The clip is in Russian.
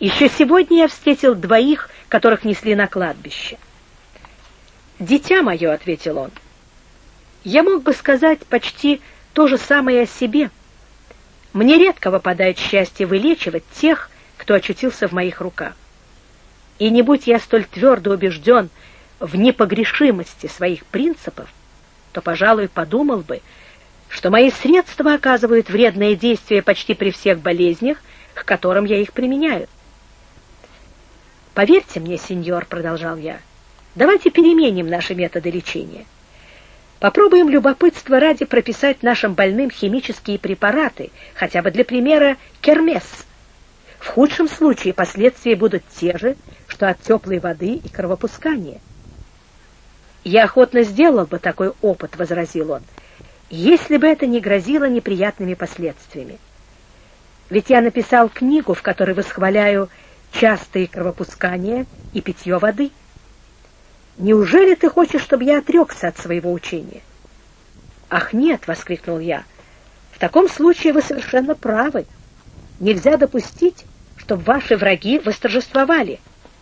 Еще сегодня я встретил двоих, которых несли на кладбище. «Дитя мое», — ответил он, — «я мог бы сказать почти то же самое о себе. Мне редко выпадает счастье вылечивать тех, кто очутился в моих руках. И не будь я столь твердо убежден в непогрешимости своих принципов, то, пожалуй, подумал бы, что мои средства оказывают вредное действие почти при всех болезнях, к которым я их применяю. «Поверьте мне, сеньор», — продолжал я, — «давайте переменим наши методы лечения. Попробуем любопытство ради прописать нашим больным химические препараты, хотя бы для примера кермес. В худшем случае последствия будут те же, что от теплой воды и кровопускания». «Я охотно сделал бы такой опыт», — возразил он, — «если бы это не грозило неприятными последствиями. Ведь я написал книгу, в которой восхваляю частые кровопускания и питье воды. Неужели ты хочешь, чтобы я отрекся от своего учения? Ах, нет, воскликнул я. В таком случае вы совершенно правы. Нельзя допустить, чтобы ваши враги восторжествовали.